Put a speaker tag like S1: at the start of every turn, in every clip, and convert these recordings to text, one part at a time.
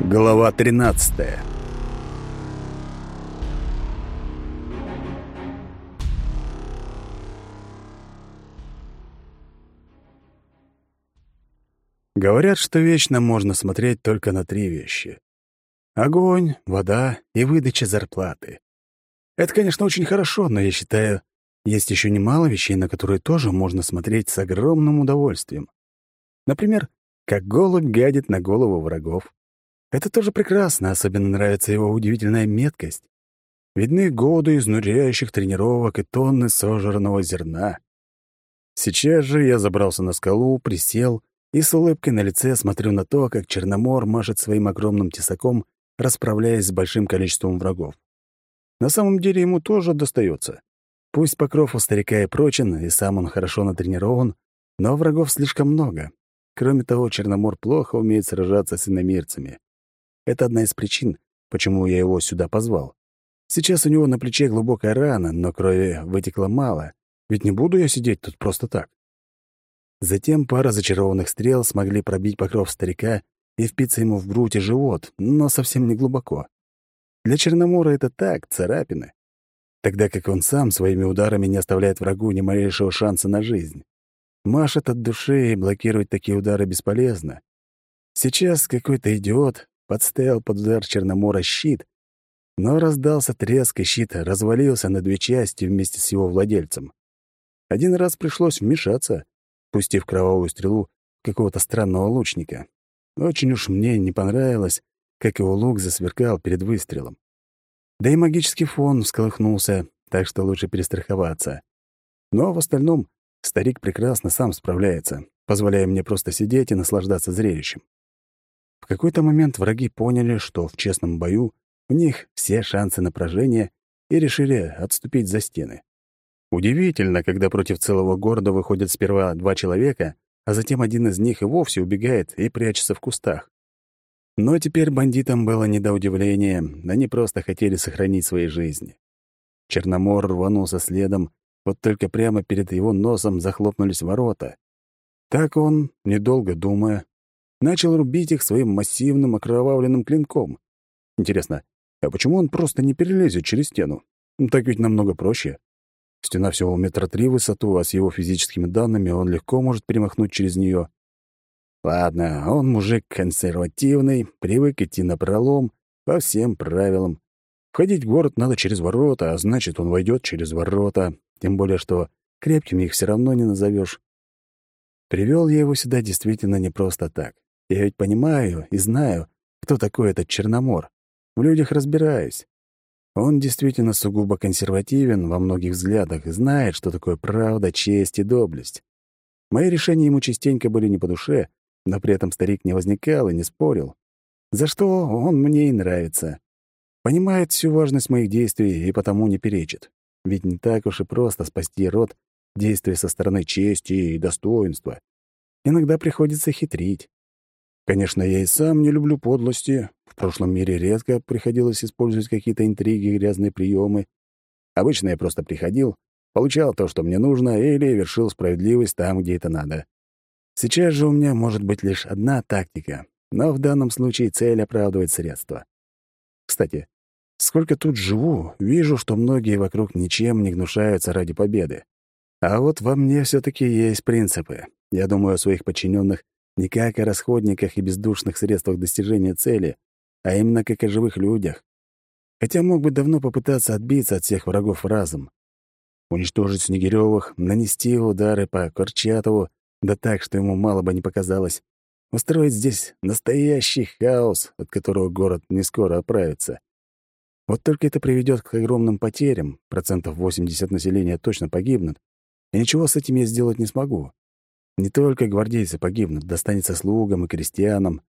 S1: Глава 13 Говорят, что вечно можно смотреть только на три вещи. Огонь, вода и выдача зарплаты. Это, конечно, очень хорошо, но я считаю, есть еще немало вещей, на которые тоже можно смотреть с огромным удовольствием. Например, как голубь гадит на голову врагов. Это тоже прекрасно, особенно нравится его удивительная меткость. Видны годы изнуряющих тренировок и тонны сожранного зерна. Сейчас же я забрался на скалу, присел и с улыбкой на лице смотрю на то, как Черномор машет своим огромным тесаком, расправляясь с большим количеством врагов. На самом деле ему тоже достается. Пусть покров у старика и прочен, и сам он хорошо натренирован, но врагов слишком много. Кроме того, Черномор плохо умеет сражаться с иномирцами. Это одна из причин, почему я его сюда позвал. Сейчас у него на плече глубокая рана, но крови вытекло мало, ведь не буду я сидеть тут просто так. Затем пара зачарованных стрел смогли пробить покров старика и впиться ему в грудь и живот, но совсем не глубоко. Для Черномора это так, царапины. Тогда как он сам своими ударами не оставляет врагу ни малейшего шанса на жизнь. Машет от души, и блокировать такие удары бесполезно. Сейчас какой-то идиот подставил под удар Черномора щит, но раздался треск, и щит развалился на две части вместе с его владельцем. Один раз пришлось вмешаться, пустив кровавую стрелу какого-то странного лучника. Очень уж мне не понравилось, как его лук засверкал перед выстрелом. Да и магический фон всколыхнулся, так что лучше перестраховаться. Но в остальном старик прекрасно сам справляется, позволяя мне просто сидеть и наслаждаться зрелищем. В какой-то момент враги поняли, что в честном бою у них все шансы на поражение и решили отступить за стены. Удивительно, когда против целого города выходят сперва два человека, а затем один из них и вовсе убегает и прячется в кустах. Но теперь бандитам было не до удивления, они просто хотели сохранить свои жизни. Черномор рванулся следом, вот только прямо перед его носом захлопнулись ворота. Так он, недолго думая, начал рубить их своим массивным окровавленным клинком. Интересно, а почему он просто не перелезет через стену? Так ведь намного проще. Стена всего метра три в высоту, а с его физическими данными он легко может перемахнуть через нее. Ладно, он мужик консервативный, привык идти на пролом по всем правилам. Входить в город надо через ворота, а значит, он войдет через ворота, тем более что крепким их все равно не назовешь. Привел я его сюда действительно не просто так. Я ведь понимаю и знаю, кто такой этот Черномор. В людях разбираюсь. Он действительно сугубо консервативен во многих взглядах и знает, что такое правда, честь и доблесть. Мои решения ему частенько были не по душе, но при этом старик не возникал и не спорил. За что он мне и нравится. Понимает всю важность моих действий и потому не перечит. Ведь не так уж и просто спасти род, действуя со стороны чести и достоинства. Иногда приходится хитрить. Конечно, я и сам не люблю подлости. В прошлом мире редко приходилось использовать какие-то интриги грязные приемы. Обычно я просто приходил, получал то, что мне нужно, или вершил справедливость там, где это надо. Сейчас же у меня может быть лишь одна тактика, но в данном случае цель оправдывает средства. Кстати, сколько тут живу, вижу, что многие вокруг ничем не гнушаются ради победы. А вот во мне все таки есть принципы. Я думаю о своих подчиненных не как о расходниках и бездушных средствах достижения цели, а именно как о живых людях. Хотя мог бы давно попытаться отбиться от всех врагов разом. Уничтожить Снегирёвых, нанести удары по Корчатову, да так, что ему мало бы не показалось. Устроить здесь настоящий хаос, от которого город не скоро оправится. Вот только это приведет к огромным потерям, процентов 80 населения точно погибнут, и ничего с этим я сделать не смогу. Не только гвардейцы погибнут, достанется слугам и крестьянам.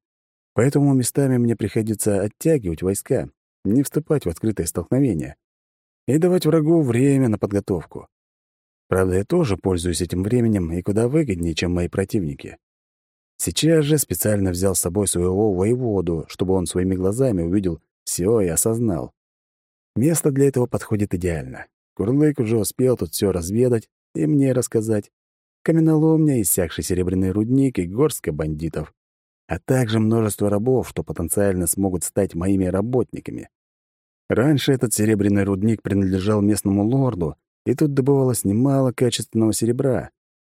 S1: Поэтому местами мне приходится оттягивать войска, не вступать в открытое столкновение и давать врагу время на подготовку. Правда, я тоже пользуюсь этим временем и куда выгоднее, чем мои противники. Сейчас же специально взял с собой своего воеводу, чтобы он своими глазами увидел все и осознал. Место для этого подходит идеально. Курлык уже успел тут все разведать и мне рассказать каменоломня, иссякший серебряный рудник и горстка бандитов. а также множество рабов, что потенциально смогут стать моими работниками. Раньше этот серебряный рудник принадлежал местному лорду, и тут добывалось немало качественного серебра.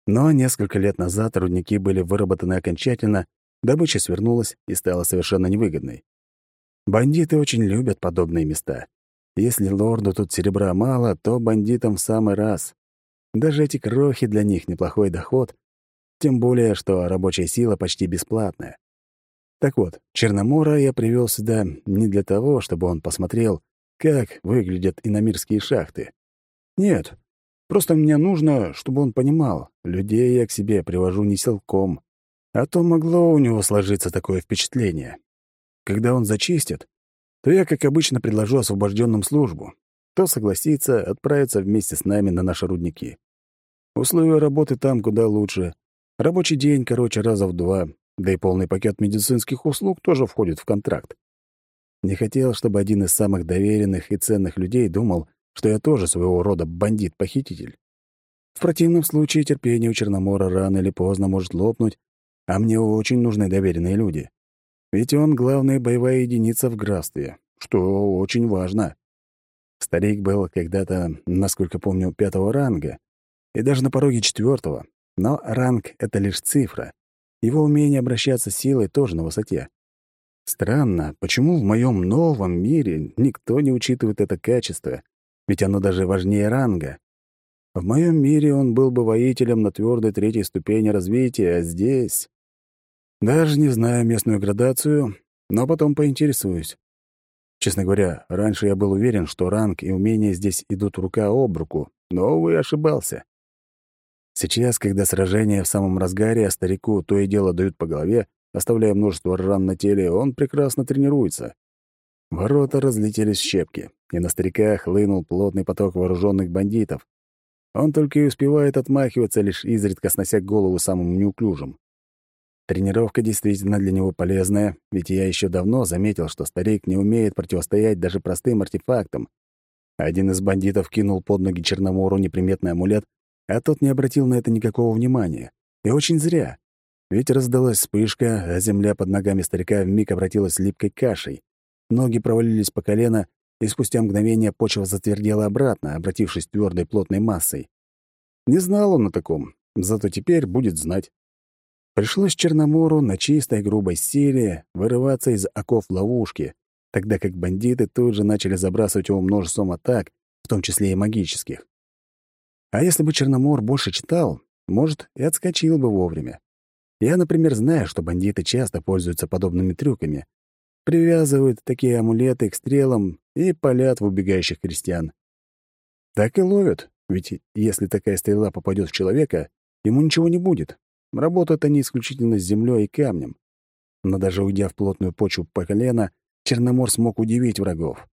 S1: Но несколько лет назад рудники были выработаны окончательно, добыча свернулась и стала совершенно невыгодной. Бандиты очень любят подобные места. Если лорду тут серебра мало, то бандитам в самый раз. Даже эти крохи для них неплохой доход, тем более, что рабочая сила почти бесплатная. Так вот, Черномора я привел сюда не для того, чтобы он посмотрел, как выглядят иномирские шахты. Нет, просто мне нужно, чтобы он понимал, людей я к себе привожу не силком, а то могло у него сложиться такое впечатление. Когда он зачистит, то я, как обычно, предложу освобожденным службу. Кто согласится отправиться вместе с нами на наши рудники. Условия работы там куда лучше. Рабочий день короче раза в два, да и полный пакет медицинских услуг тоже входит в контракт. Не хотел, чтобы один из самых доверенных и ценных людей думал, что я тоже своего рода бандит-похититель. В противном случае терпение у Черномора рано или поздно может лопнуть, а мне очень нужны доверенные люди. Ведь он главная боевая единица в графстве, что очень важно. Старик был когда-то, насколько помню, пятого ранга, и даже на пороге четвертого. Но ранг — это лишь цифра. Его умение обращаться с силой тоже на высоте. Странно, почему в моем новом мире никто не учитывает это качество, ведь оно даже важнее ранга. В моем мире он был бы воителем на твердой третьей ступени развития, а здесь... Даже не знаю местную градацию, но потом поинтересуюсь. Честно говоря, раньше я был уверен, что ранг и умения здесь идут рука об руку, но, увы, ошибался. Сейчас, когда сражение в самом разгаре, а старику то и дело дают по голове, оставляя множество ран на теле, он прекрасно тренируется. Ворота разлетелись в щепки, и на старика хлынул плотный поток вооруженных бандитов. Он только и успевает отмахиваться, лишь изредка снося голову самым неуклюжим. Тренировка действительно для него полезная, ведь я еще давно заметил, что старик не умеет противостоять даже простым артефактам. Один из бандитов кинул под ноги Черномору неприметный амулет, а тот не обратил на это никакого внимания. И очень зря. Ведь раздалась вспышка, а земля под ногами старика вмиг обратилась липкой кашей. Ноги провалились по колено, и спустя мгновение почва затвердела обратно, обратившись твердой плотной массой. Не знал он о таком, зато теперь будет знать. Пришлось Черномору на чистой грубой силе вырываться из оков ловушки, тогда как бандиты тут же начали забрасывать его множеством атак, в том числе и магических. А если бы Черномор больше читал, может, и отскочил бы вовремя. Я, например, знаю, что бандиты часто пользуются подобными трюками. Привязывают такие амулеты к стрелам и палят в убегающих крестьян. Так и ловят, ведь если такая стрела попадет в человека, ему ничего не будет, Работают они исключительно с землей и камнем. Но даже уйдя в плотную почву по колено, Черномор смог удивить врагов.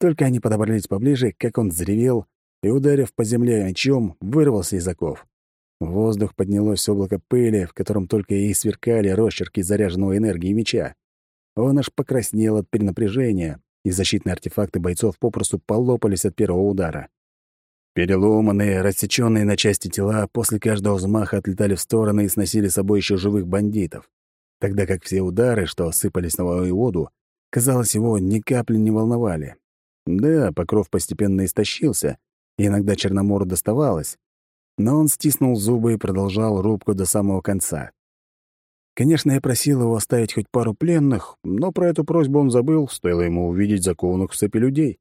S1: Только они подобрались поближе, как он взревел и, ударив по земле мечом, вырвался из оков. В воздух поднялось облако пыли, в котором только и сверкали росчерки заряженного энергии меча. Он аж покраснел от перенапряжения, и защитные артефакты бойцов попросту полопались от первого удара. Переломанные, рассеченные на части тела после каждого взмаха отлетали в стороны и сносили с собой еще живых бандитов, тогда как все удары, что сыпались на воеводу, казалось, его ни капли не волновали. Да, покров постепенно истощился, и иногда Черномору доставалось, но он стиснул зубы и продолжал рубку до самого конца. Конечно, я просил его оставить хоть пару пленных, но про эту просьбу он забыл, стоило ему увидеть закованных в цепи людей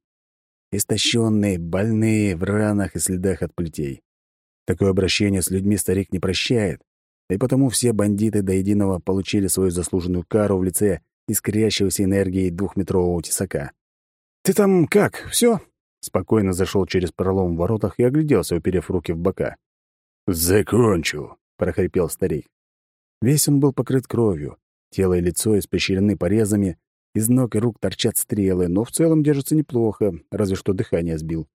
S1: истощенные, больные, в ранах и следах от плетей. Такое обращение с людьми старик не прощает, и потому все бандиты до единого получили свою заслуженную кару в лице искрящегося энергией двухметрового тесака. «Ты там как, все? Спокойно зашел через пролом в воротах и огляделся, уперев руки в бока.
S2: «Закончил», — прохрипел старик.
S1: Весь он был покрыт кровью, тело и лицо испещрены порезами, из ног и рук торчат стрелы, но в целом держится неплохо, разве что дыхание сбил.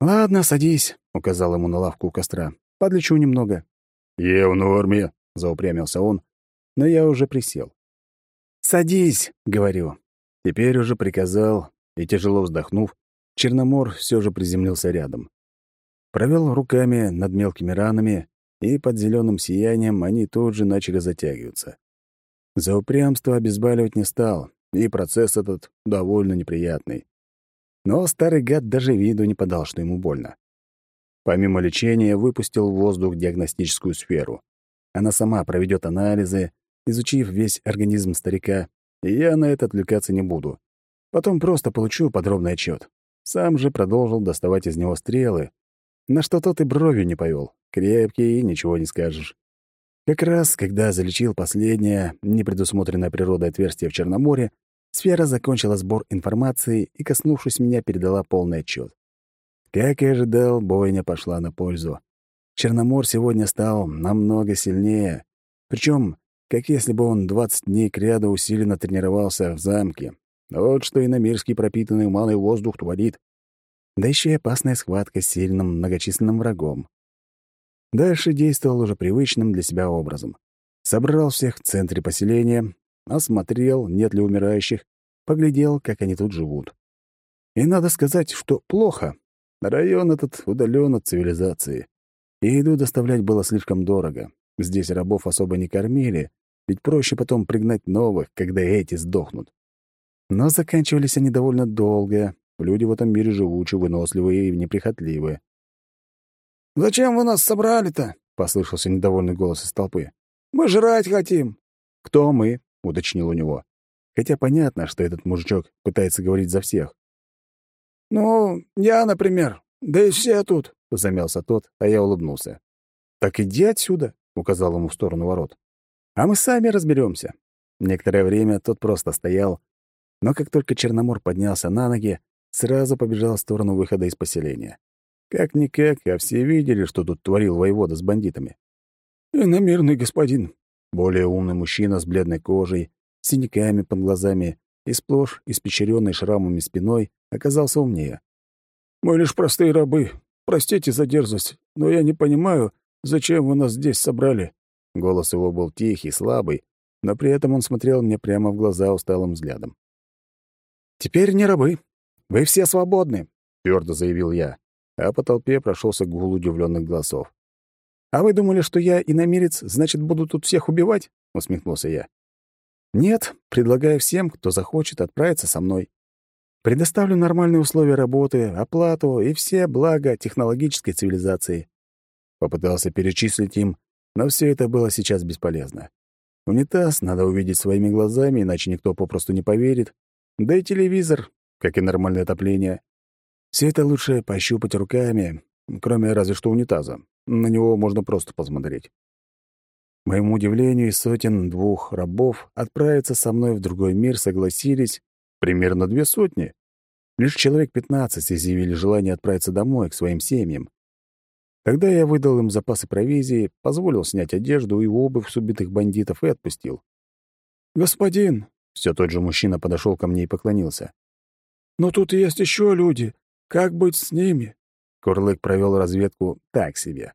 S1: «Ладно, садись», — указал ему на лавку у костра. «Подлечу немного».
S2: «Я в норме», —
S1: заупрямился он, но я уже присел. «Садись», — говорю. Теперь уже приказал, и, тяжело вздохнув, Черномор все же приземлился рядом. Провел руками над мелкими ранами, и под зеленым сиянием они тут же начали затягиваться. За упрямство обезболивать не стал, и процесс этот довольно неприятный. Но старый гад даже виду не подал, что ему больно. Помимо лечения, выпустил в воздух диагностическую сферу. Она сама проведет анализы, изучив весь организм старика, и я на это отвлекаться не буду. Потом просто получу подробный отчет. Сам же продолжил доставать из него стрелы, на что тот и бровью не повел. Крепкий, ничего не скажешь. Как раз, когда залечил последнее, непредусмотренное природой отверстие в Черноморе, сфера закончила сбор информации и, коснувшись меня, передала полный отчет. Как и ожидал, бойня пошла на пользу. Черномор сегодня стал намного сильнее, причем как если бы он 20 дней кряду усиленно тренировался в замке. Вот что и на пропитанный умалый воздух творит. Да еще и опасная схватка с сильным многочисленным врагом. Дальше действовал уже привычным для себя образом. Собрал всех в центре поселения, осмотрел, нет ли умирающих, поглядел, как они тут живут. И надо сказать, что плохо. Район этот удален от цивилизации. И еду доставлять было слишком дорого. Здесь рабов особо не кормили, ведь проще потом пригнать новых, когда эти сдохнут. Но заканчивались они довольно долго. Люди в этом мире живучи, выносливые и неприхотливые.
S3: «Зачем вы нас собрали-то?» — послышался недовольный голос из толпы. «Мы жрать хотим».
S1: «Кто мы?» — уточнил у него. Хотя понятно, что этот мужичок пытается говорить за всех.
S3: «Ну, я, например. Да и все тут», — замялся тот, а я улыбнулся.
S1: «Так иди отсюда», — указал ему в сторону ворот. «А мы сами разберемся. Некоторое время тот просто стоял, но как только Черномор поднялся на ноги, сразу побежал в сторону выхода из поселения. Как-никак, а все видели, что тут творил воевода с бандитами.
S3: «Иномирный господин»,
S1: более умный мужчина с бледной кожей, синяками под глазами и сплошь испечерённой шрамами спиной, оказался умнее.
S3: «Мы лишь простые рабы. Простите за дерзость, но я не понимаю, зачем вы нас здесь собрали?»
S1: Голос его был тихий, слабый, но при этом он смотрел мне прямо в глаза усталым взглядом. «Теперь не рабы. Вы все свободны», — твердо заявил я, а по толпе прошелся гул удивленных голосов. «А вы думали, что я иномерец, значит, буду тут всех убивать?» — усмехнулся я. «Нет, предлагаю всем, кто захочет, отправиться со мной. Предоставлю нормальные условия работы, оплату и все блага технологической цивилизации». Попытался перечислить им, но все это было сейчас бесполезно. Унитаз надо увидеть своими глазами, иначе никто попросту не поверит, да и телевизор, как и нормальное отопление. Все это лучше пощупать руками, кроме разве что унитаза. На него можно просто посмотреть. Моему удивлению, сотен двух рабов отправиться со мной в другой мир согласились примерно две сотни. Лишь человек пятнадцать изъявили желание отправиться домой, к своим семьям. Тогда я выдал им запасы провизии, позволил снять одежду и обувь с убитых бандитов и отпустил.
S3: «Господин,
S1: все тот же мужчина подошел ко мне и поклонился.
S3: «Но тут есть еще люди. Как быть с ними?»
S1: Курлык провел разведку так себе.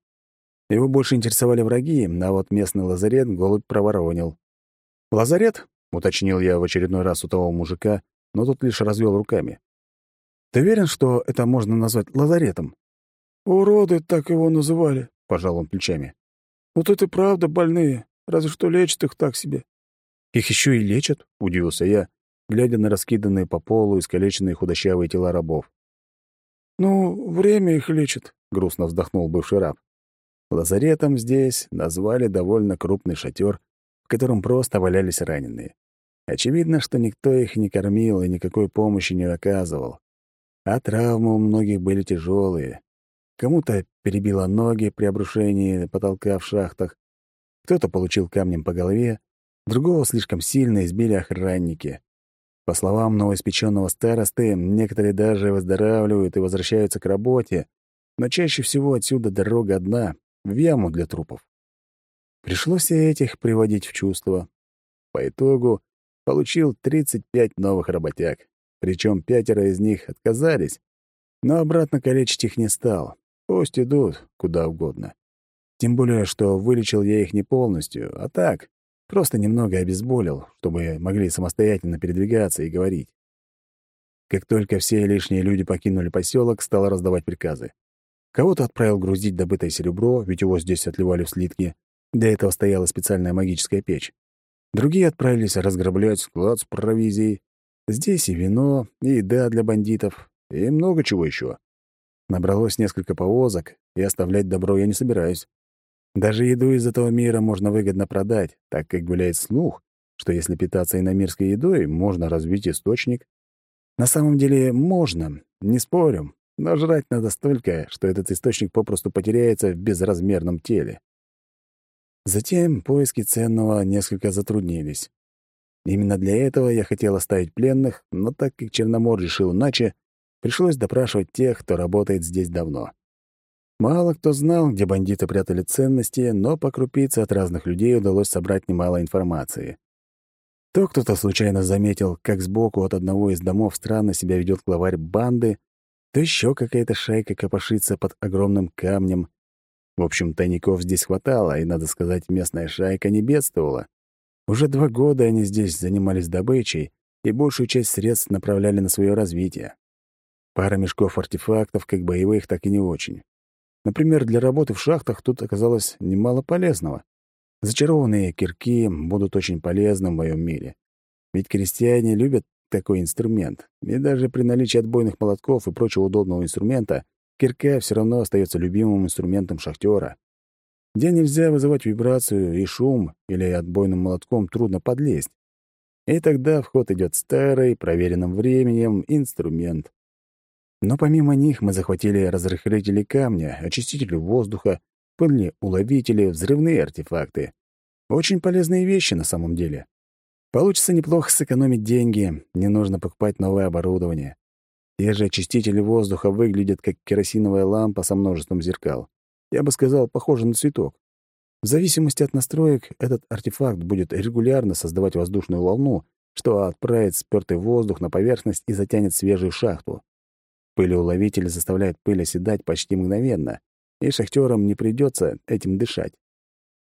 S1: Его больше интересовали враги, а вот местный лазарет голубь проворонил. «Лазарет?» — уточнил я в очередной раз у того мужика, но тот лишь развел руками. «Ты уверен, что это можно назвать лазаретом?»
S3: «Уроды так его называли», —
S1: пожал он плечами.
S3: «Вот это правда больные, разве что лечат их так себе.
S1: «Их еще и лечат?» — удивился я, глядя на раскиданные по полу искалеченные худощавые тела рабов.
S3: «Ну, время их лечит», —
S1: грустно вздохнул бывший раб. Лазаретом здесь назвали довольно крупный шатер, в котором просто валялись раненые. Очевидно, что никто их не кормил и никакой помощи не оказывал. А травмы у многих были тяжелые. Кому-то перебило ноги при обрушении потолка в шахтах, кто-то получил камнем по голове, Другого слишком сильно избили охранники. По словам новоиспеченного старосты, некоторые даже выздоравливают и возвращаются к работе, но чаще всего отсюда дорога одна — в яму для трупов. Пришлось и этих приводить в чувство. По итогу получил 35 новых работяг, причем пятеро из них отказались, но обратно калечить их не стал. Пусть идут куда угодно. Тем более, что вылечил я их не полностью, а так, Просто немного обезболил, чтобы могли самостоятельно передвигаться и говорить. Как только все лишние люди покинули поселок, стал раздавать приказы. Кого-то отправил грузить добытое серебро, ведь его здесь отливали в слитки. Для этого стояла специальная магическая печь. Другие отправились разграблять склад с провизией. Здесь и вино, и еда для бандитов, и много чего еще. Набралось несколько повозок, и оставлять добро я не собираюсь. Даже еду из этого мира можно выгодно продать, так как гуляет слух, что если питаться иномирской едой, можно развить источник. На самом деле можно, не спорю, но жрать надо столько, что этот источник попросту потеряется в безразмерном теле. Затем поиски ценного несколько затруднились. Именно для этого я хотел оставить пленных, но так как Черномор решил иначе, пришлось допрашивать тех, кто работает здесь давно. Мало кто знал, где бандиты прятали ценности, но по крупице от разных людей удалось собрать немало информации. То кто-то случайно заметил, как сбоку от одного из домов странно себя ведет главарь банды, то еще какая-то шайка копошится под огромным камнем. В общем, тайников здесь хватало, и, надо сказать, местная шайка не бедствовала. Уже два года они здесь занимались добычей, и большую часть средств направляли на свое развитие. Пара мешков артефактов, как боевых, так и не очень. Например, для работы в шахтах тут оказалось немало полезного. Зачарованные кирки будут очень полезны в моем мире. Ведь крестьяне любят такой инструмент, и даже при наличии отбойных молотков и прочего удобного инструмента кирка все равно остается любимым инструментом шахтера. Где нельзя вызывать вибрацию и шум, или отбойным молотком трудно подлезть. И тогда в ход идет старый, проверенным временем инструмент. Но помимо них мы захватили разрыхлители камня, очистители воздуха, пыльни-уловители, взрывные артефакты. Очень полезные вещи на самом деле. Получится неплохо сэкономить деньги, не нужно покупать новое оборудование. Те же очистители воздуха выглядят как керосиновая лампа со множеством зеркал. Я бы сказал, похоже на цветок. В зависимости от настроек, этот артефакт будет регулярно создавать воздушную волну, что отправит спёртый воздух на поверхность и затянет свежую шахту. Пылеуловитель заставляет пыль оседать почти мгновенно, и шахтерам не придется этим дышать.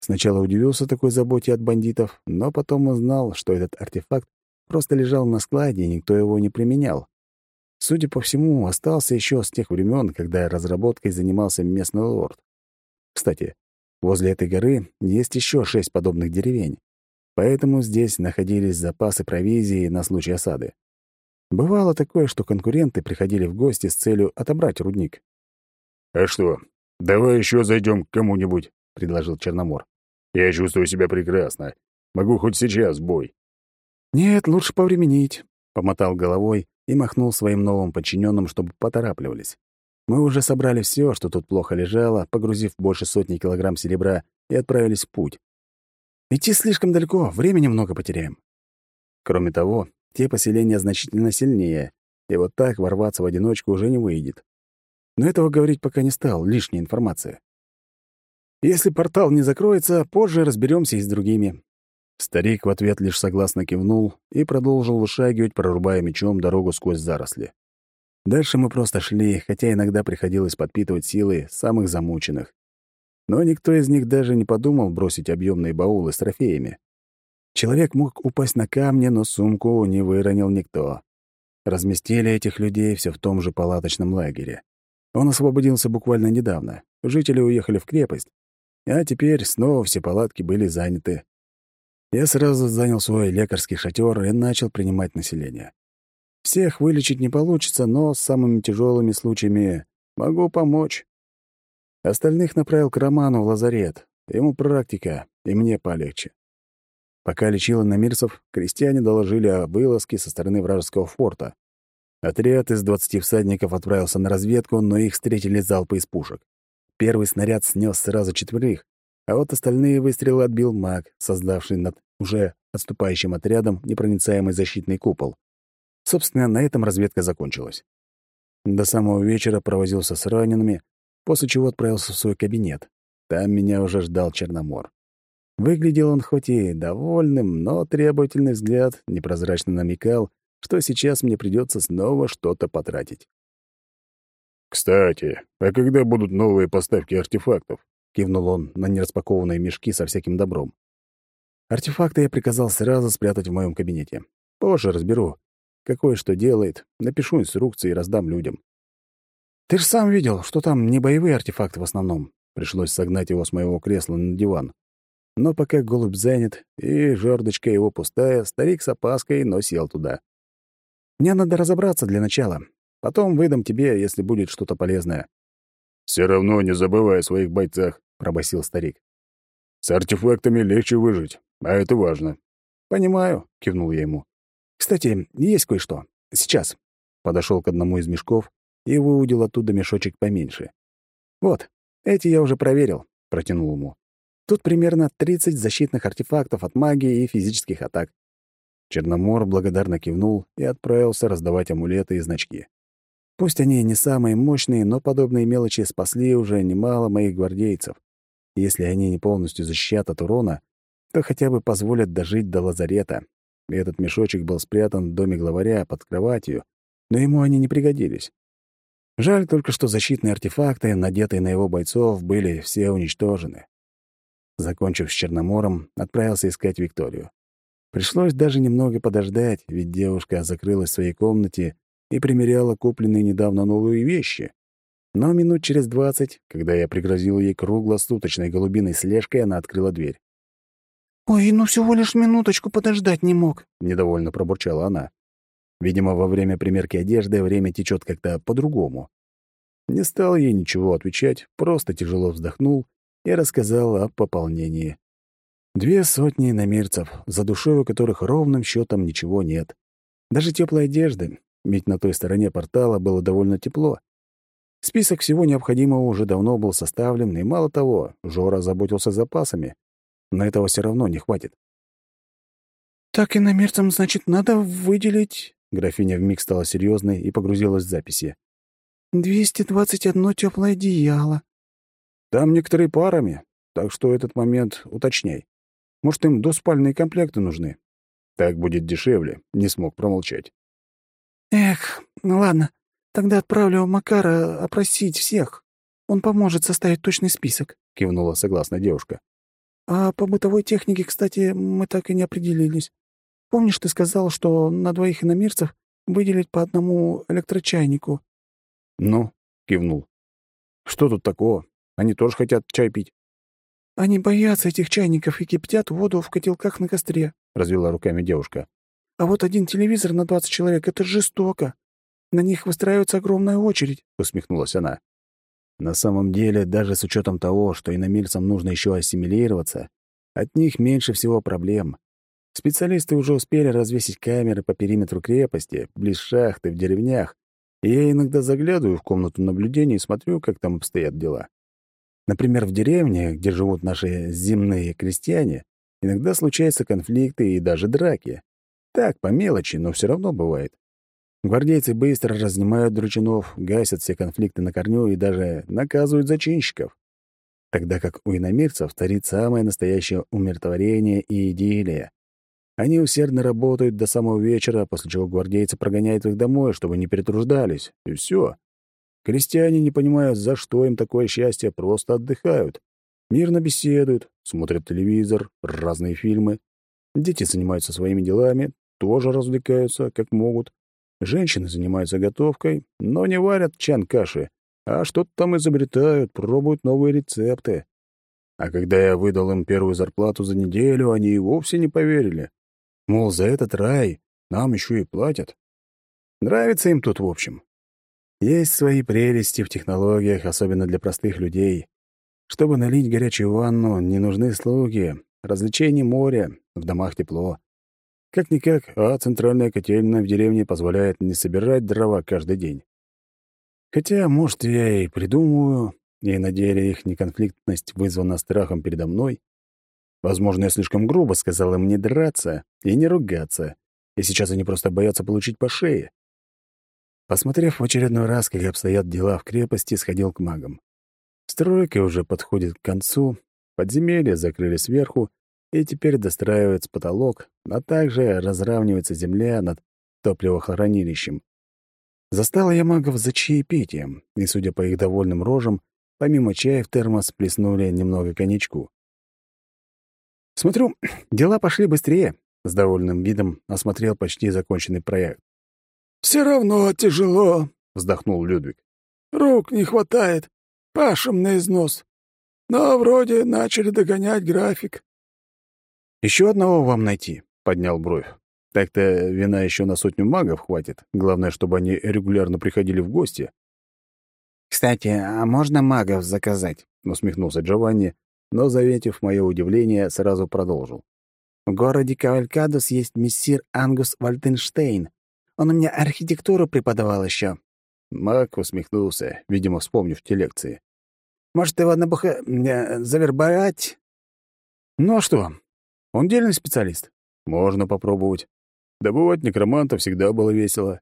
S1: Сначала удивился такой заботе от бандитов, но потом узнал, что этот артефакт просто лежал на складе, и никто его не применял. Судя по всему, остался еще с тех времен, когда разработкой занимался местный лорд. Кстати, возле этой горы есть еще шесть подобных деревень, поэтому здесь находились запасы провизии на случай осады. Бывало такое, что конкуренты приходили в гости с целью отобрать рудник.
S2: «А что, давай еще зайдем к кому-нибудь», — предложил Черномор. «Я чувствую себя прекрасно. Могу хоть сейчас бой».
S1: «Нет, лучше повременить», — помотал головой и махнул своим новым подчиненным, чтобы поторапливались. Мы уже собрали все, что тут плохо лежало, погрузив больше сотни килограмм серебра, и отправились в путь. Идти слишком далеко, времени много потеряем. Кроме того, те поселения значительно сильнее, и вот так ворваться в одиночку уже не выйдет. Но этого говорить пока не стал, лишняя информация. Если портал не закроется, позже разберемся и с другими. Старик в ответ лишь согласно кивнул и продолжил вышагивать, прорубая мечом дорогу сквозь заросли. Дальше мы просто шли, хотя иногда приходилось подпитывать силы самых замученных. Но никто из них даже не подумал бросить объемные баулы с трофеями. Человек мог упасть на камни, но сумку не выронил никто. Разместили этих людей все в том же палаточном лагере. Он освободился буквально недавно. Жители уехали в крепость, а теперь снова все палатки были заняты. Я сразу занял свой лекарский шатер и начал принимать население. Всех вылечить не получится, но с самыми тяжелыми случаями могу помочь. Остальных направил к Роману в лазарет. Ему практика, и мне полегче. Пока лечил иномирцев, крестьяне доложили о вылазке со стороны вражеского форта. Отряд из двадцати всадников отправился на разведку, но их встретили залпы из пушек. Первый снаряд снес сразу четверых, а вот остальные выстрелы отбил маг, создавший над уже отступающим отрядом непроницаемый защитный купол. Собственно, на этом разведка закончилась. До самого вечера провозился с ранеными, после чего отправился в свой кабинет. Там меня уже ждал Черномор. Выглядел он хоть и довольным, но требовательный взгляд непрозрачно намекал, что сейчас мне придется снова что-то потратить.
S2: «Кстати, а когда будут новые поставки артефактов?» — кивнул он на нераспакованные мешки со всяким добром.
S1: «Артефакты я приказал сразу спрятать в моем кабинете. Позже разберу. Какое что делает, напишу инструкции и раздам людям. Ты же сам видел, что там не боевые артефакты в основном. Пришлось согнать его с моего кресла на диван. Но пока голубь занят и жердочка его пустая, старик с опаской, но сел туда. «Мне надо разобраться для начала. Потом выдам тебе, если будет что-то полезное».
S2: «Все равно не забывай о своих бойцах», — пробасил старик. «С артефактами легче выжить, а это важно».
S1: «Понимаю», — кивнул я ему. «Кстати, есть кое-что. Сейчас». Подошел к одному из мешков и выудил оттуда мешочек поменьше. «Вот, эти я уже проверил», — протянул ему. «Тут примерно 30 защитных артефактов от магии и физических атак». Черномор благодарно кивнул и отправился раздавать амулеты и значки. Пусть они не самые мощные, но подобные мелочи спасли уже немало моих гвардейцев. Если они не полностью защищат от урона, то хотя бы позволят дожить до лазарета. Этот мешочек был спрятан в доме главаря под кроватью, но ему они не пригодились. Жаль только, что защитные артефакты, надетые на его бойцов, были все уничтожены. Закончив с Черномором, отправился искать Викторию. Пришлось даже немного подождать, ведь девушка закрылась в своей комнате и примеряла купленные недавно новые вещи. Но минут через двадцать, когда я пригрозил ей круглосуточной голубиной слежкой, она открыла дверь.
S4: «Ой, ну всего лишь минуточку подождать не мог», —
S1: недовольно пробурчала она. Видимо, во время примерки одежды время течет как-то по-другому. Не стал ей ничего отвечать, просто тяжело вздохнул и рассказал о пополнении. Две сотни намерцев, за душой у которых ровным счетом ничего нет. Даже теплой одежды, ведь на той стороне портала было довольно тепло. Список всего необходимого уже давно был составлен, и мало того, Жора заботился запасами. Но этого все равно не хватит.
S4: «Так и намерцам, значит, надо выделить
S1: Графиня вмиг стала серьезной и погрузилась в записи.
S4: «Двести двадцать одно теплое одеяло».
S1: «Там некоторые парами, так что этот момент уточняй. Может, им двуспальные комплекты нужны?» «Так будет дешевле», — не смог промолчать.
S4: «Эх, ну ладно, тогда отправлю Макара опросить всех. Он поможет составить точный список», — кивнула согласно девушка. «А по бытовой технике, кстати, мы так и не определились. Помнишь, ты сказал, что на двоих иномирцев выделить по одному электрочайнику?»
S1: «Ну», — кивнул. «Что тут такого? Они тоже хотят чай пить».
S4: «Они боятся этих чайников и кипятят воду в котелках на костре», — развела руками девушка. «А вот один телевизор на двадцать человек — это жестоко. На них выстраивается огромная очередь», — усмехнулась она.
S1: На самом деле, даже с учетом того, что иномирцам нужно еще ассимилироваться, от них меньше всего проблем. Специалисты уже успели развесить камеры по периметру крепости, близ шахты, в деревнях, и я иногда заглядываю в комнату наблюдения и смотрю, как там обстоят дела. Например, в деревне, где живут наши земные крестьяне, иногда случаются конфликты и даже драки. Так, по мелочи, но все равно бывает. Гвардейцы быстро разнимают дручинов, гасят все конфликты на корню и даже наказывают зачинщиков. Тогда как у иномирцев царит самое настоящее умиротворение и идиллия. Они усердно работают до самого вечера, после чего гвардейцы прогоняют их домой, чтобы не перетруждались, и все. Крестьяне, не понимая, за что им такое счастье, просто отдыхают. Мирно беседуют, смотрят телевизор, разные фильмы. Дети занимаются своими делами, тоже развлекаются, как могут. Женщины занимаются готовкой, но не варят чан каши, а что-то там изобретают, пробуют новые рецепты. А когда я выдал им первую зарплату за неделю, они и вовсе не поверили. Мол, за этот рай нам еще и платят. Нравится им тут, в общем. Есть свои прелести в технологиях, особенно для простых людей. Чтобы налить горячую ванну, не нужны слуги, развлечения море, в домах тепло. Как-никак, а центральная котельная в деревне позволяет не собирать дрова каждый день. Хотя, может, я и придумываю, и на деле их неконфликтность вызвана страхом передо мной, Возможно, я слишком грубо сказал им не драться и не ругаться, и сейчас они просто боятся получить по шее. Посмотрев в очередной раз, как обстоят дела в крепости, сходил к магам. Стройка уже подходит к концу, подземелья закрыли сверху, и теперь достраивается потолок, а также разравнивается земля над топливохранилищем. Застал я магов за чаепитием, и, судя по их довольным рожам, помимо чая в термос плеснули немного коньячку. Смотрю, дела пошли быстрее. С довольным видом осмотрел почти законченный проект.
S3: «Все равно тяжело», — вздохнул Людвиг. «Рук не хватает, пашем на износ. Но вроде начали догонять график».
S1: Еще одного вам найти?» — поднял бровь. «Так-то вина еще на сотню магов хватит. Главное, чтобы они регулярно приходили в гости».
S4: «Кстати, а можно магов заказать?»
S1: — усмехнулся Джованни, но, заметив мое удивление, сразу продолжил.
S4: «В городе Кавалькадус есть мессир Ангус Вальтенштейн. Он у меня архитектуру преподавал еще.
S1: Маг усмехнулся, видимо, вспомнив те лекции.
S4: «Может, его на буха... Э, завербовать?»
S1: «Ну а что? Он дельный специалист. Можно попробовать. Добывать некроманта всегда было весело.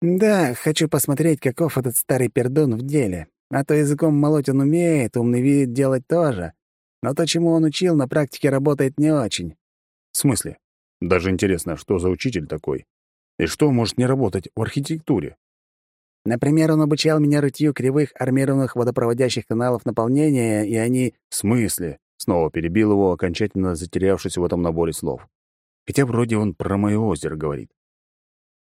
S4: «Да, хочу посмотреть, каков этот старый пердун в деле. А то языком молоть он умеет, умный вид делать тоже. Но то, чему он учил, на практике работает не очень».
S1: «В смысле? Даже интересно, что за учитель такой? И что может не работать в архитектуре?»
S4: Например, он обучал меня рытью кривых армированных водопроводящих каналов наполнения, и они...
S1: «В смысле?» — снова перебил его, окончательно затерявшись в этом наборе слов. Хотя вроде он про мое озеро говорит.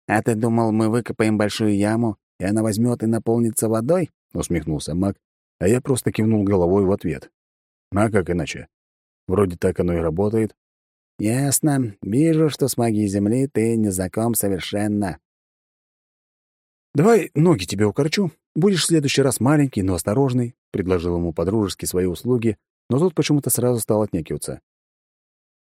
S4: «А ты думал, мы выкопаем большую яму, и она возьмет и наполнится водой?»
S1: — усмехнулся маг, а я просто кивнул головой в ответ. «А как иначе? Вроде так оно и работает».
S4: «Ясно. Вижу, что с магией Земли ты не знаком совершенно».
S1: «Давай ноги тебе укорчу. Будешь в следующий раз маленький, но осторожный», — предложил ему подружески свои услуги, но тут почему-то сразу стал отнекиваться.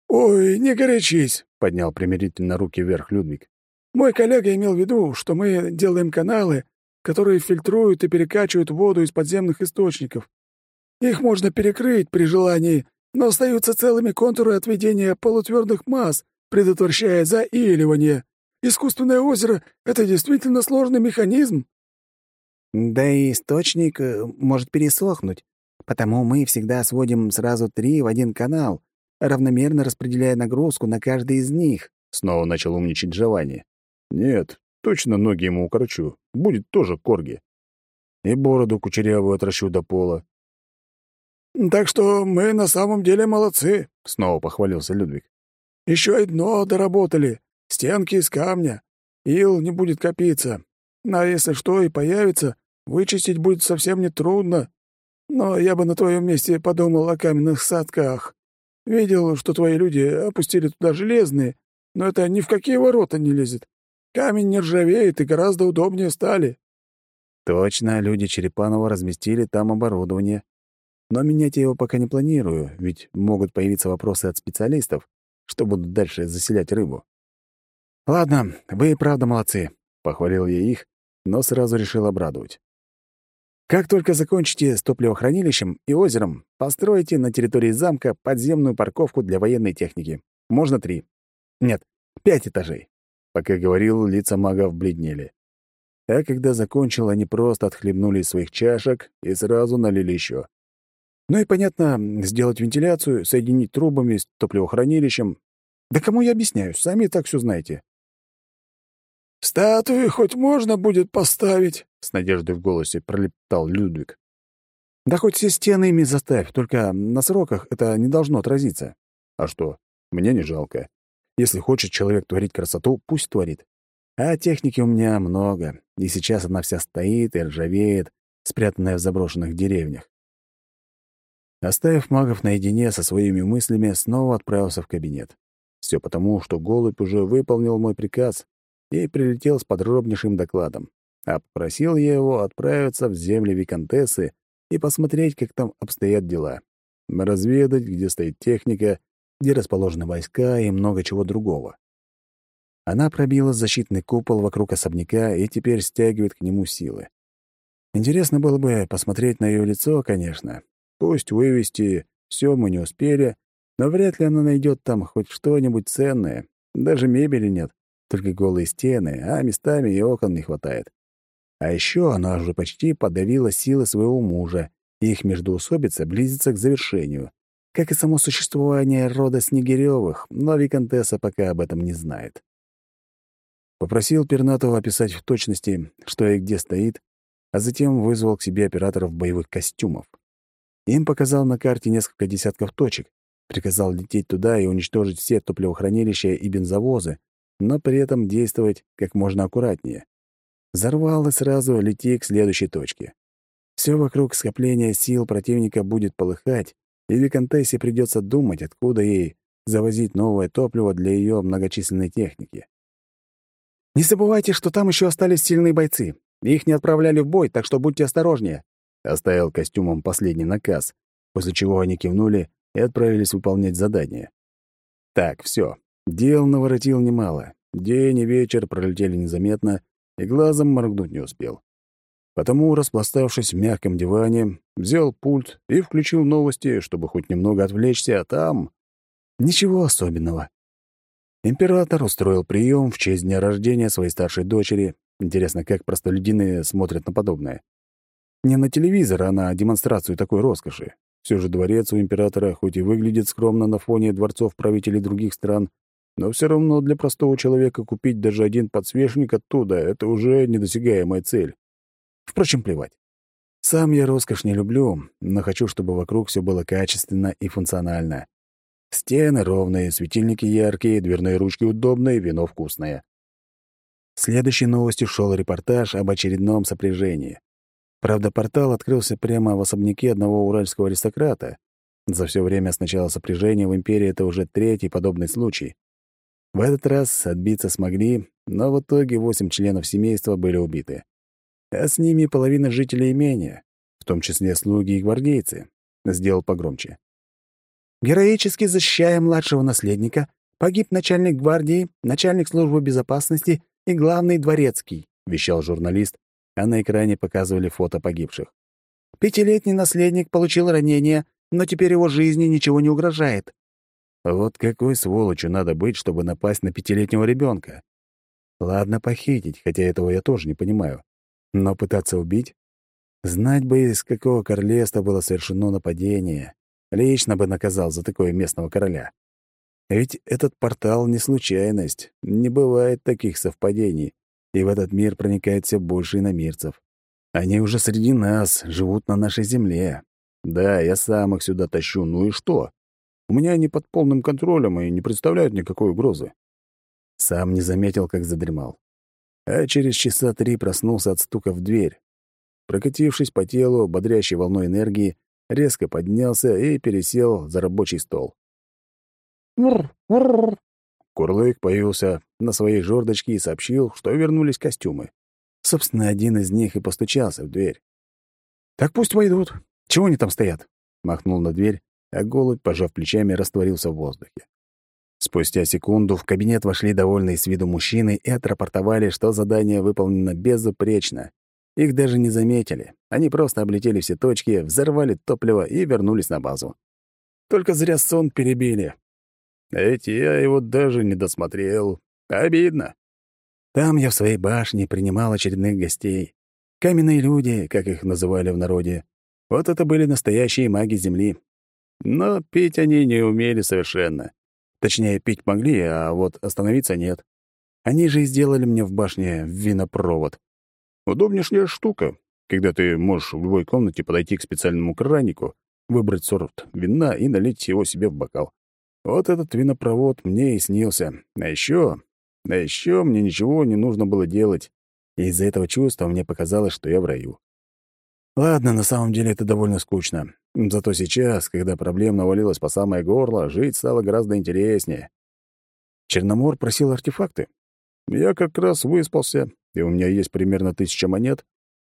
S3: «Ой, не горячись», — поднял примирительно руки вверх Людвиг. «Мой коллега имел в виду, что мы делаем каналы, которые фильтруют и перекачивают воду из подземных источников. Их можно перекрыть при желании, но остаются целыми контуры отведения полутвердых масс, предотвращая заиливание. Искусственное озеро — это действительно сложный механизм».
S4: «Да и источник э, может пересохнуть, потому мы всегда сводим сразу три в один канал, равномерно распределяя нагрузку на каждый из них», —
S1: снова начал умничать Джованни. «Нет, точно ноги ему укорочу. Будет тоже корги. И бороду кучерявую отращу до пола».
S3: «Так что мы на самом деле молодцы», — снова похвалился Людвиг. «Еще и дно доработали, стенки из камня. Ил не будет копиться. А если что и появится, вычистить будет совсем нетрудно. Но я бы на твоем месте подумал о каменных садках. Видел, что твои люди опустили туда железные, но это ни в какие ворота не лезет. Камень не ржавеет и гораздо удобнее стали».
S1: Точно, люди Черепанова разместили там оборудование. Но менять я его пока не планирую, ведь могут появиться вопросы от специалистов, что будут дальше заселять рыбу. «Ладно, вы и правда молодцы», — похвалил я их, но сразу решил обрадовать. Как только закончите с топливохранилищем и озером, постройте на территории замка подземную парковку для военной техники. Можно три. Нет, пять этажей. Пока говорил, лица магов бледнели. А когда закончил, они просто отхлебнули из своих чашек и сразу налили еще. Ну и, понятно, сделать вентиляцию, соединить трубами с топливохранилищем. Да кому я объясняю, сами так все знаете.
S3: «Статуи хоть можно будет поставить?»
S1: — с надеждой в голосе пролептал Людвиг. «Да хоть все стены ими заставь, только на сроках это не должно отразиться. А что, мне не жалко. Если хочет человек творить красоту, пусть творит. А техники у меня много, и сейчас она вся стоит и ржавеет, спрятанная в заброшенных деревнях. Оставив магов наедине со своими мыслями, снова отправился в кабинет. Все потому, что голубь уже выполнил мой приказ и прилетел с подробнейшим докладом. А попросил я его отправиться в земли Викантессы и посмотреть, как там обстоят дела. Разведать, где стоит техника, где расположены войска и много чего другого. Она пробила защитный купол вокруг особняка и теперь стягивает к нему силы. Интересно было бы посмотреть на ее лицо, конечно. Пусть вывести все мы не успели, но вряд ли она найдет там хоть что-нибудь ценное. Даже мебели нет. Только голые стены, а местами и окон не хватает. А еще она уже почти подавила силы своего мужа, и их междоусобица близится к завершению. Как и само существование рода Снегирёвых, но Викантесса пока об этом не знает. Попросил Пернатова описать в точности, что и где стоит, а затем вызвал к себе операторов боевых костюмов. Им показал на карте несколько десятков точек, приказал лететь туда и уничтожить все топливохранилища и бензовозы, но при этом действовать как можно аккуратнее. Взорвал и сразу лети к следующей точке. Все вокруг скопления сил противника будет полыхать, и Викантессе придется думать, откуда ей завозить новое топливо для ее многочисленной техники. «Не забывайте, что там еще остались сильные бойцы. Их не отправляли в бой, так что будьте осторожнее», — оставил костюмом последний наказ, после чего они кивнули и отправились выполнять задание. Так, все. Дел наворотил немало. День и вечер пролетели незаметно, и глазом моргнуть не успел. Потому, распластавшись в мягком диване, взял пульт и включил новости, чтобы хоть немного отвлечься, а там... Ничего особенного. Император устроил прием в честь дня рождения своей старшей дочери. Интересно, как простолюдины смотрят на подобное. Не на телевизор, а на демонстрацию такой роскоши. Все же дворец у императора хоть и выглядит скромно на фоне дворцов правителей других стран, но все равно для простого человека купить даже один подсвечник оттуда — это уже недосягаемая цель. Впрочем, плевать. Сам я роскошь не люблю, но хочу, чтобы вокруг все было качественно и функционально. Стены ровные, светильники яркие, дверные ручки удобные, вино вкусное. Следующей новостью шел репортаж об очередном сопряжении. Правда, портал открылся прямо в особняке одного уральского аристократа. За все время с начала сопряжения в империи это уже третий подобный случай. В этот раз отбиться смогли, но в итоге восемь членов семейства были убиты. А с ними половина жителей имения, в том числе слуги и гвардейцы. Сделал погромче. Героически защищая младшего наследника, погиб начальник гвардии, начальник службы безопасности и главный дворецкий, вещал журналист, а на экране показывали фото погибших. Пятилетний наследник получил ранение, но теперь его жизни ничего не угрожает. Вот какой сволочью надо быть, чтобы напасть на пятилетнего ребенка. Ладно, похитить, хотя этого я тоже не понимаю. Но пытаться убить? Знать бы, из какого королевства было совершено нападение. Лично бы наказал за такое местного короля. Ведь этот портал — не случайность. Не бывает таких совпадений и в этот мир проникает все больше иномирцев. Они уже среди нас, живут на нашей земле. Да, я сам их сюда тащу, ну и что? У меня они под полным контролем и не представляют никакой угрозы. Сам не заметил, как задремал. А через часа три проснулся от стука в дверь. Прокатившись по телу, бодрящей волной энергии, резко поднялся и пересел за рабочий стол. «Мур, мур, Курлык появился на своей жердочке и сообщил, что вернулись костюмы. Собственно, один из них и постучался в дверь. «Так пусть войдут. Чего они там стоят?» Махнул на дверь, а голубь, пожав плечами, растворился в воздухе. Спустя секунду в кабинет вошли довольные с виду мужчины и отрапортовали, что задание выполнено безупречно. Их даже не заметили. Они просто облетели все точки, взорвали топливо и вернулись на базу. Только зря сон перебили. Ведь я его даже не досмотрел. Обидно. Там я в своей башне принимал очередных гостей. Каменные люди, как их называли в народе. Вот это были настоящие маги Земли. Но пить они не умели совершенно. Точнее, пить могли, а вот остановиться нет. Они же и сделали мне в башне винопровод. Удобнейшая штука, когда ты можешь в любой комнате подойти к специальному кранику, выбрать сорт вина и налить его себе в бокал. Вот этот винопровод мне и снился. А еще, а еще мне ничего не нужно было делать. И из-за этого чувства мне показалось, что я в раю. Ладно, на самом деле это довольно скучно. Зато сейчас, когда проблем навалилось по самое горло, жить стало гораздо интереснее. Черномор просил артефакты. Я как раз выспался, и у меня есть примерно тысяча монет,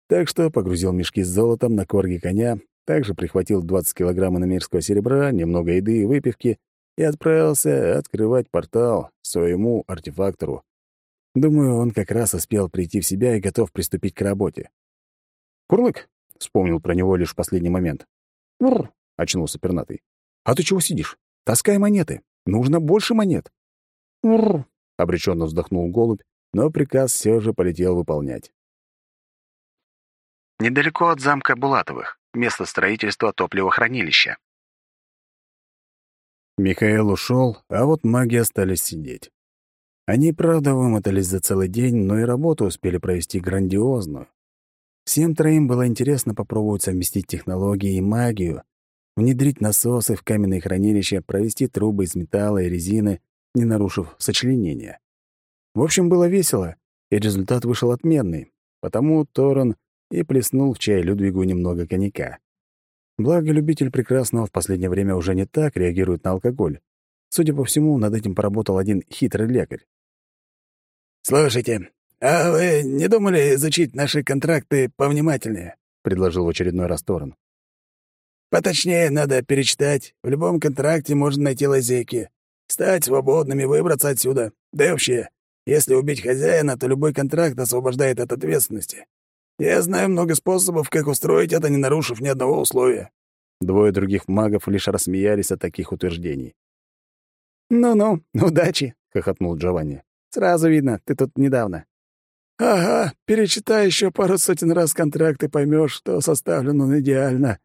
S1: так что погрузил мешки с золотом на корги коня, также прихватил 20 килограмм иномерского серебра, немного еды и выпивки и отправился открывать портал своему артефактору. Думаю, он как раз успел прийти в себя и готов приступить к работе. «Курлык!» — вспомнил про него лишь в последний момент. «Ур!» — очнулся пернатый. «А ты чего сидишь? Таскай монеты. Нужно больше монет». «Ур!» — обреченно вздохнул голубь, но приказ все же полетел выполнять.
S5: Недалеко от замка Булатовых. Место строительства топливохранилища.
S1: Михаил ушел, а вот маги остались сидеть. Они, правда, вымотались за целый день, но и работу успели провести грандиозную. Всем троим было интересно попробовать совместить технологии и магию, внедрить насосы в каменные хранилища, провести трубы из металла и резины, не нарушив сочленения. В общем, было весело, и результат вышел отменный, потому Торон и плеснул в чай Людвигу немного коньяка. Благо, любитель прекрасного в последнее время уже не так реагирует на алкоголь. Судя по всему, над этим поработал один хитрый лекарь.
S3: «Слушайте, а вы не думали изучить наши контракты повнимательнее?» — предложил в очередной раз Торн. «Поточнее надо перечитать. В любом контракте можно найти лазейки. Стать свободными, выбраться отсюда. Да и вообще, если убить хозяина, то любой контракт освобождает от ответственности. Я знаю много способов, как устроить это, не нарушив ни одного условия».
S1: Двое других магов лишь рассмеялись от таких утверждений.
S4: «Ну-ну, удачи!» — хохотнул Джованни. «Сразу видно, ты тут недавно».
S3: «Ага, перечитай еще пару сотен раз контракт и поймешь, что составлен он идеально.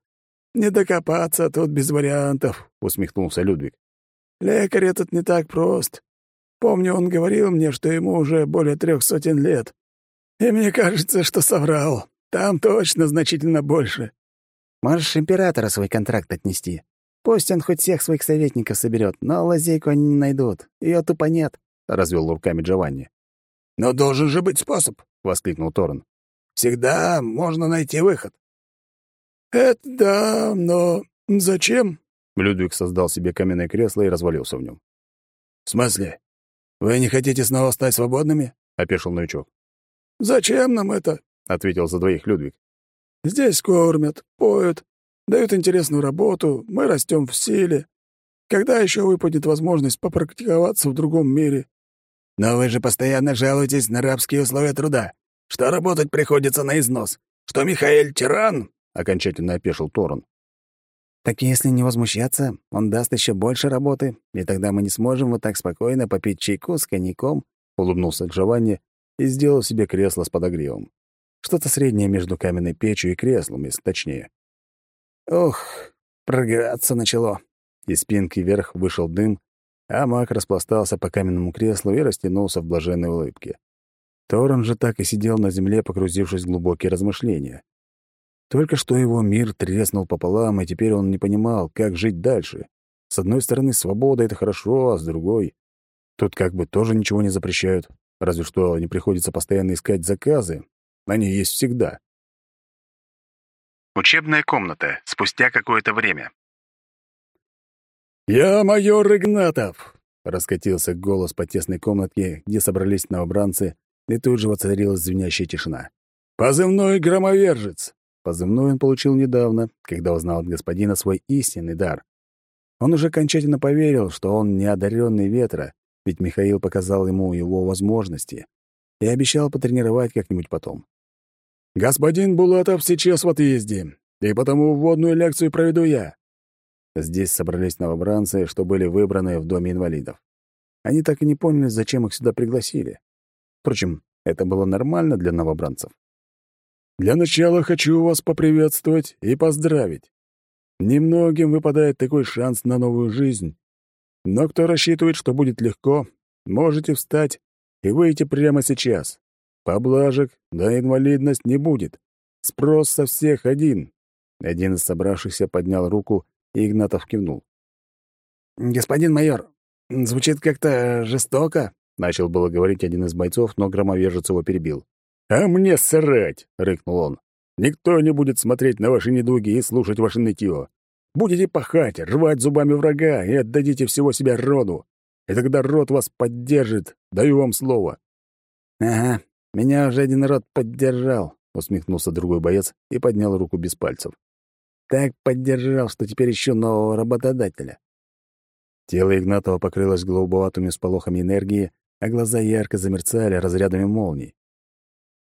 S3: Не докопаться тут без вариантов», — усмехнулся Людвиг. «Лекарь этот не так прост. Помню, он говорил мне, что ему уже более трех сотен лет. И мне кажется, что соврал. Там точно значительно больше.
S4: Можешь императора свой контракт отнести. Пусть он хоть всех своих советников соберет, но лазейку они не найдут. Ее тупо нет», — развел руками Джованни.
S3: «Но должен же быть способ», — воскликнул Торн. «Всегда можно найти выход». «Это да, но зачем?»
S1: Людвиг создал себе каменное кресло и развалился в нем.
S3: «В смысле? Вы не хотите снова стать свободными?» — опешил новичок. «Зачем нам это?» — ответил за двоих Людвиг. «Здесь кормят, поют, дают интересную работу, мы растем в силе. Когда еще выпадет возможность попрактиковаться в другом мире?» «Но вы же постоянно жалуетесь на рабские условия труда, что работать приходится на износ, что Михаил тиран!» — окончательно опешил Торон.
S4: «Так если не возмущаться, он даст еще больше работы, и тогда мы не сможем вот так спокойно попить чайку с коньяком», — улыбнулся Джованни и сделал себе кресло с подогревом. Что-то среднее между каменной печью и креслом, если точнее. Ох, програться начало. Из спинки вверх вышел дым, а маг распластался по каменному креслу и растянулся в блаженной улыбке. Торон же так и сидел на земле, погрузившись в глубокие размышления. Только что его мир треснул пополам, и теперь он не понимал, как жить дальше. С одной стороны, свобода — это хорошо, а с другой... Тут как бы тоже ничего не запрещают. Разве что не приходится постоянно искать заказы. Они есть всегда.
S5: Учебная комната. Спустя какое-то время.
S1: «Я майор Игнатов!» — раскатился голос по тесной комнатке, где собрались новобранцы, и тут же воцарилась звенящая тишина. «Позывной громовержец!» Позывной он получил недавно, когда узнал от господина свой истинный дар. Он уже окончательно поверил, что он не одаренный ветра, ведь Михаил показал ему его возможности и обещал потренировать как-нибудь потом. «Господин Булатов сейчас в отъезде, и потому вводную лекцию проведу я». Здесь собрались новобранцы, что были выбраны в Доме инвалидов. Они так и не поняли, зачем их сюда пригласили. Впрочем, это было нормально для новобранцев. «Для начала хочу вас поприветствовать и поздравить. Немногим выпадает такой шанс на новую жизнь, но кто рассчитывает, что будет легко, можете встать и выйти прямо сейчас. Поблажек да инвалидность не будет. Спрос со всех один. Один из собравшихся поднял руку, и Игнатов кивнул.
S4: «Господин майор, звучит как-то жестоко», — начал было говорить один из бойцов, но громовержец его перебил.
S1: «А мне срать!» — рыкнул он. «Никто не будет смотреть на ваши недуги и слушать ваше нытье. Будете пахать, рвать зубами врага и отдадите всего себя роду. И тогда род вас поддержит, даю вам слово».
S4: «Ага, меня уже один род поддержал», — усмехнулся другой боец и поднял руку без пальцев. «Так поддержал, что теперь ищу нового работодателя».
S1: Тело Игнатова покрылось голубоватыми сполохами энергии, а глаза ярко замерцали разрядами молний.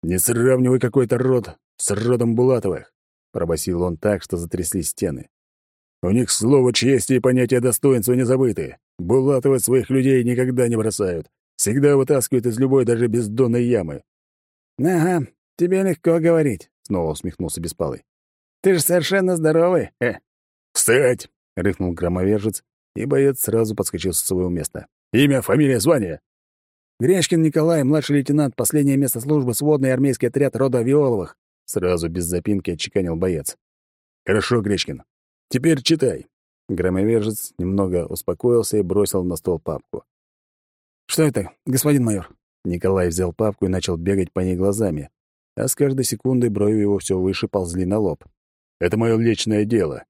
S1: «Не сравнивай какой-то род с родом Булатовых», — пробасил он так, что затряслись стены. У них слово чести и понятие достоинства не забыты. Булатовы своих людей никогда не бросают. Всегда вытаскивают из любой, даже бездонной ямы.
S4: «Ага, тебе легко говорить», — снова усмехнулся Беспалый. «Ты же совершенно здоровый, э».
S1: «Встать!» — рыкнул громовержец, и боец сразу подскочил со своего места. «Имя, фамилия, звание?»
S4: «Гречкин Николай, младший лейтенант, последнее место службы, сводный армейский отряд рода Виоловых», — сразу без запинки отчеканил боец.
S1: «Хорошо, Гречкин. Теперь читай». Громовержец немного успокоился и бросил на стол папку.
S4: «Что это, господин майор?»
S1: Николай взял папку и начал бегать по ней глазами, а с каждой секундой брови его все выше ползли на лоб. «Это мое личное дело.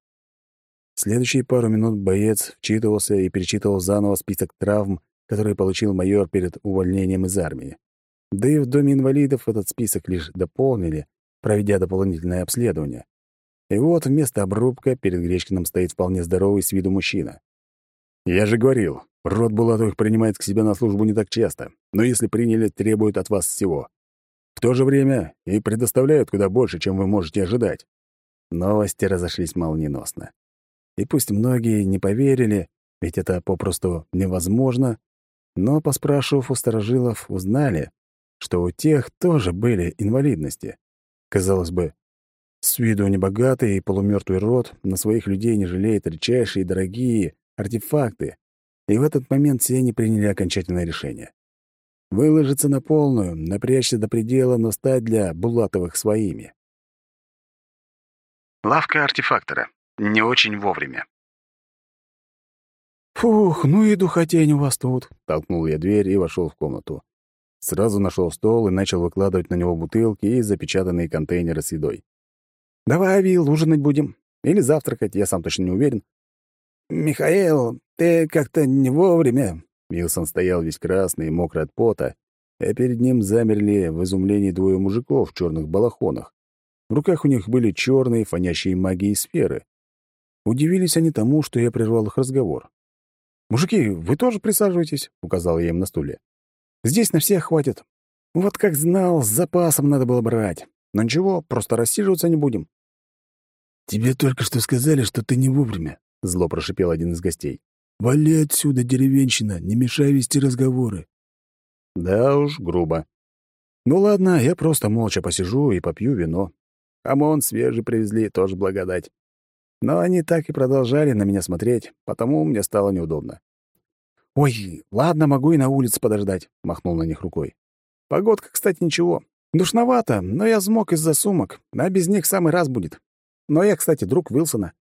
S1: Следующие пару минут боец вчитывался и перечитывал заново список травм, которые получил майор перед увольнением из армии. Да и в доме инвалидов этот список лишь дополнили, проведя дополнительное обследование. И вот вместо обрубка перед Гречкиным стоит вполне здоровый с виду мужчина. «Я же говорил, род Булатовых принимает к себе на службу не так часто, но если приняли, требуют от вас всего. В то же время и предоставляют куда больше, чем вы можете ожидать». Новости разошлись молниеносно. И пусть многие не поверили, ведь это попросту невозможно, но, поспрашивав у старожилов, узнали, что у тех тоже были инвалидности. Казалось бы, с виду небогатый и полумертвый род на своих людей не жалеет редчайшие и дорогие артефакты, и в этот момент все они приняли окончательное решение. Выложиться на полную, напрячься до предела, но стать для Булатовых своими.
S5: Лавка артефактора. Не очень вовремя.
S1: «Фух, ну и духотень у вас тут!» — толкнул я дверь и вошел в комнату. Сразу нашел стол и начал выкладывать на него бутылки и запечатанные контейнеры с едой. «Давай, Авил, ужинать будем. Или завтракать, я сам точно не уверен».
S3: «Михаил, ты как-то не вовремя».
S1: Вилсон стоял весь красный и мокрый от пота, а перед ним замерли в изумлении двое мужиков в черных балахонах. В руках у них были черные, фонящие магией сферы. Удивились они тому, что я прервал их разговор. «Мужики, вы тоже присаживайтесь», — указал я им на стуле. «Здесь на всех хватит. Вот как знал, с запасом надо было брать. Но ничего, просто рассиживаться не будем».
S3: «Тебе только что сказали, что ты не вовремя», — зло прошипел один из гостей. «Вали отсюда, деревенщина, не мешай вести разговоры».
S1: Да уж, грубо. Ну ладно, я просто молча посижу и попью вино. Хамон свежий привезли, тоже благодать. Но они так и продолжали на меня смотреть, потому мне стало неудобно. «Ой, ладно, могу и на улице подождать», — махнул на них рукой. «Погодка, кстати, ничего. Душновато, но я смог из-за сумок, а без них самый раз будет. Но я, кстати, друг Вилсона.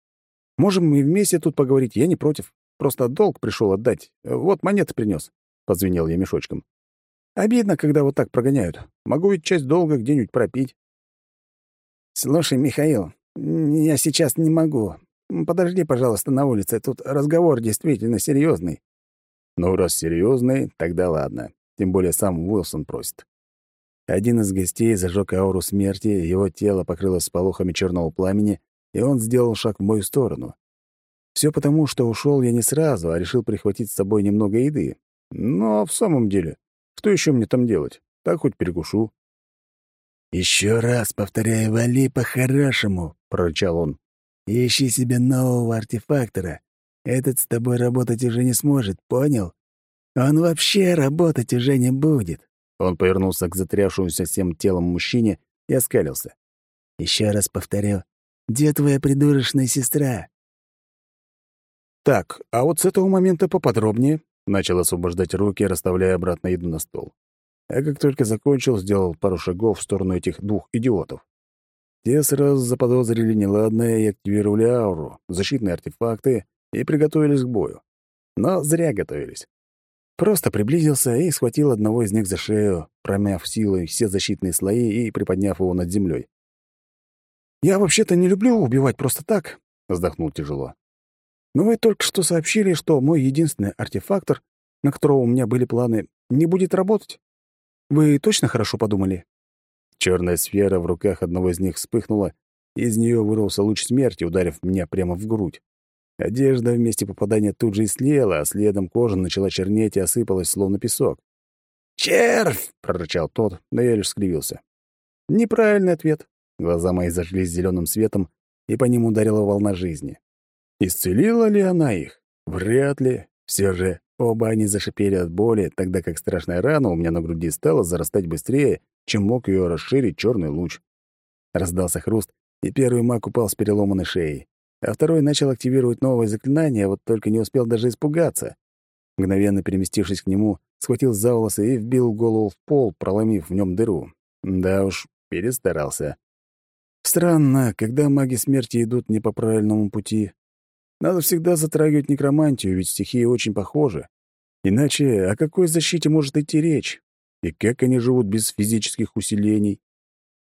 S1: Можем мы вместе тут поговорить, я не против. Просто долг пришел отдать. Вот монеты принес. Позвенел я мешочком. Обидно, когда вот так прогоняют. Могу ведь часть долга где-нибудь пропить.
S3: «Слушай, Михаил, я сейчас не могу. Подожди, пожалуйста, на улице. Тут разговор действительно серьезный.
S1: Ну, раз серьезный, тогда ладно. Тем более сам Уилсон просит. Один из гостей зажег ауру смерти, его тело покрылось сполохами черного пламени, и он сделал шаг в мою сторону. Все потому, что ушел я не сразу, а решил прихватить с собой немного еды. Но в самом деле, что еще мне там делать? Так хоть перекушу.
S3: Еще раз повторяю, вали по-хорошему», — прорычал он. «Ищи себе нового артефактора. Этот с тобой работать уже не сможет, понял? Он вообще работать уже не будет».
S1: Он повернулся к затрявшемуся всем телом мужчине и оскалился.
S3: Еще раз повторю, где твоя придурочная сестра?»
S1: «Так, а вот с этого момента поподробнее», — начал освобождать руки, расставляя обратно еду на стол а как только закончил, сделал пару шагов в сторону этих двух идиотов. Те сразу заподозрили неладное и активировали ауру, защитные артефакты и приготовились к бою. Но зря готовились. Просто приблизился и схватил одного из них за шею, промяв силой все защитные слои и приподняв его над землей. «Я вообще-то не люблю убивать просто так», — вздохнул тяжело. «Но вы только что сообщили, что мой единственный артефактор, на которого у меня были планы, не будет работать. Вы точно хорошо подумали?» Черная сфера в руках одного из них вспыхнула, и из нее вырвался луч смерти, ударив меня прямо в грудь. Одежда вместе попадания тут же и слела, а следом кожа начала чернеть и осыпалась, словно песок.
S3: «Червь!»
S1: — прорычал тот, но я лишь скривился. Неправильный ответ. Глаза мои зажглись зеленым светом, и по ним ударила волна жизни. Исцелила ли она их? Вряд ли. Все же Оба они зашипели от боли, тогда как страшная рана у меня на груди стала зарастать быстрее, чем мог ее расширить черный луч. Раздался хруст, и первый маг упал с переломанной шеей, а второй начал активировать новое заклинание, вот только не успел даже испугаться. Мгновенно переместившись к нему, схватил за волосы и вбил голову в пол, проломив в нем дыру. Да уж, перестарался. Странно, когда маги смерти идут не по правильному пути, надо всегда затрагивать некромантию, ведь стихии очень похожи. Иначе о какой защите может идти речь? И как они живут без физических усилений?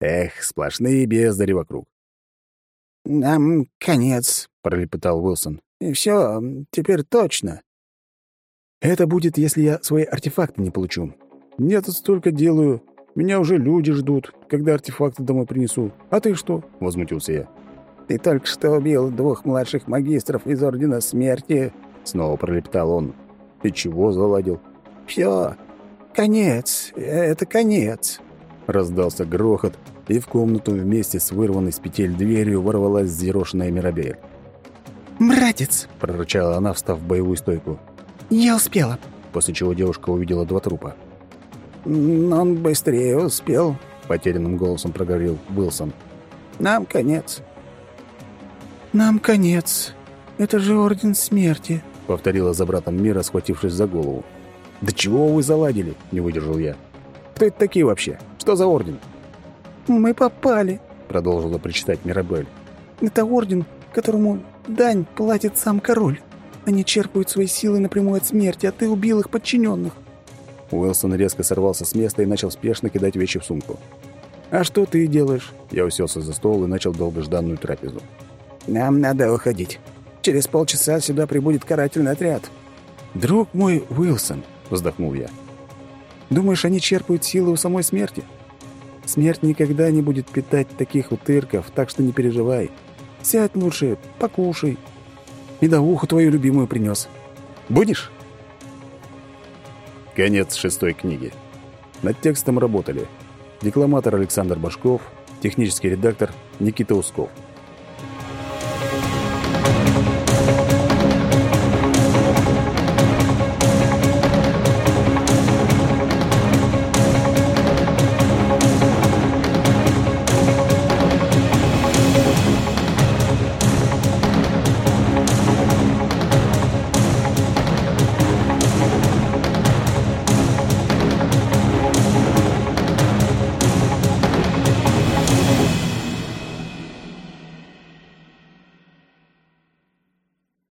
S1: Эх, сплошные бездари вокруг.
S3: «Нам конец», —
S1: пролепетал Уилсон.
S3: «И все, теперь точно».
S1: «Это будет, если я свои артефакты не получу. Я тут столько делаю. Меня уже люди ждут, когда артефакты домой принесу. А ты что?» — возмутился я.
S3: «Ты только что убил двух младших магистров из Ордена Смерти», —
S1: снова пролепетал он. «И чего заладил?»
S3: «Все. Конец. Это конец».
S1: Раздался грохот, и в комнату вместе с вырванной с петель дверью ворвалась зерошенная Мирабель.
S4: «Братец!»
S1: — прорычала она, встав в боевую стойку.
S4: «Я успела!»
S1: После чего девушка увидела два трупа.
S3: «Он быстрее успел», —
S1: потерянным голосом проговорил Уилсон.
S3: «Нам конец».
S4: «Нам конец. Это же Орден Смерти», —
S1: повторила за братом Мира, схватившись за голову. «Да чего вы заладили?» — не выдержал я. «Кто это такие вообще? Что за орден?»
S4: «Мы попали», —
S1: продолжила причитать Мирабель.
S4: «Это орден, которому дань платит сам король. Они черпают свои силы напрямую от смерти, а ты убил их подчиненных.
S1: Уилсон резко сорвался с места и начал спешно кидать вещи в сумку. «А что ты делаешь?» Я уселся за стол и начал долгожданную трапезу.
S3: «Нам надо уходить. Через полчаса сюда прибудет карательный отряд».
S1: «Друг мой Уилсон», — вздохнул я. «Думаешь, они черпают силы у самой смерти? Смерть никогда не будет питать таких утырков, так что не переживай. Сядь лучше, покушай. И да уху твою любимую принес. Будешь?» Конец шестой книги. Над текстом работали декламатор Александр Башков, технический редактор Никита Усков.